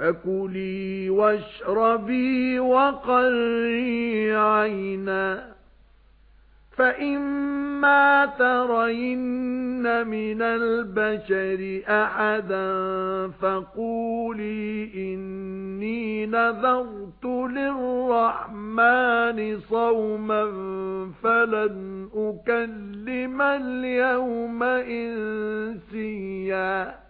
فَكُلِي وَاشْرَبِي وَقَرِّي عَيْنًا. فَإِمَّا تَرَيِنَّ مِنَ الْبَشَرِ أَحَدًا فَقُولِي إِنِّي نَذَرْتُ لِلرَّحْمَنِ صَوْمًا فَلَنْ أُكَلِّمَ الْيَوْمَ إِنسِيًّا.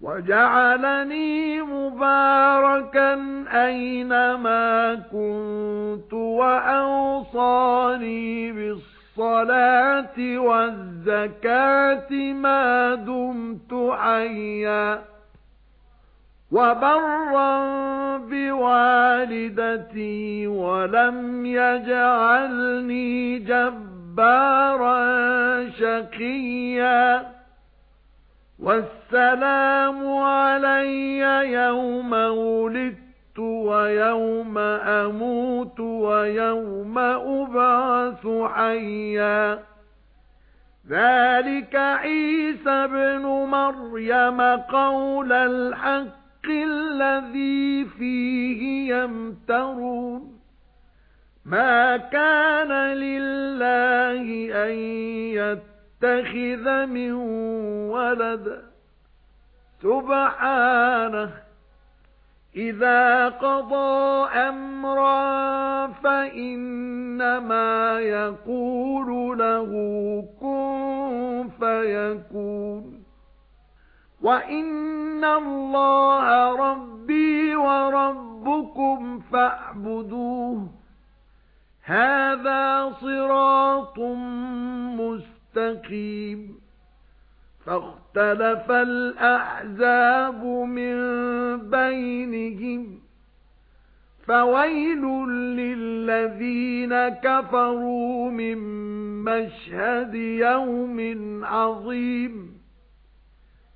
وَجَعَلَنِي مُبَارَكًا أَيْنَمَا كُنتُ وَأَوْصَانِي بِالصَّلَاةِ وَالزَّكَاةِ مَا دُمْتُ حَيًّا وَبَرًّا بِوَالِدَتِي وَلَمْ يَجْعَلْنِي جَبَّارًا شَقِيًّا وَالسَّلَامُ عَلَيَّ يَوْمَ وُلِدتُّ وَيَوْمَ أَمُوتُ وَيَوْمَ أُبْعَثُ حَيًّا. ذَلِكَ عِيسَى ابْنُ مَرْيَمَ قَوْلَ الْحَقِّ الَّذِي فِيهِ يَمْتَرُونَ. مَا كَانَ لِلَّهِ أَن يَتَّخِذَ يَتَّخِذَ مِن وَلَدٍ. سُبْحَانَهُ إِذَا قَضَى أَمْرًا فَإِنَّمَا يَقُولُ لَهُ كُن فَيَكُونُ. وَإِنَّ اللَّهَ رَبِّي وَرَبُّكُمْ فَاعْبُدُوهُ. هَذَا صِرَاطٌ مُسْتَقِيمٌ. مستقيم فاختلف الأحزاب من بينهم فويل للذين كفروا من مشهد يوم عظيم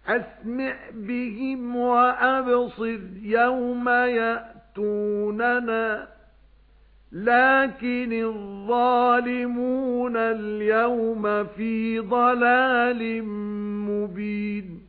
أسمع بهم وأبصر يوم يأتوننا لكن الظالمون اليوم في ضلال مبين.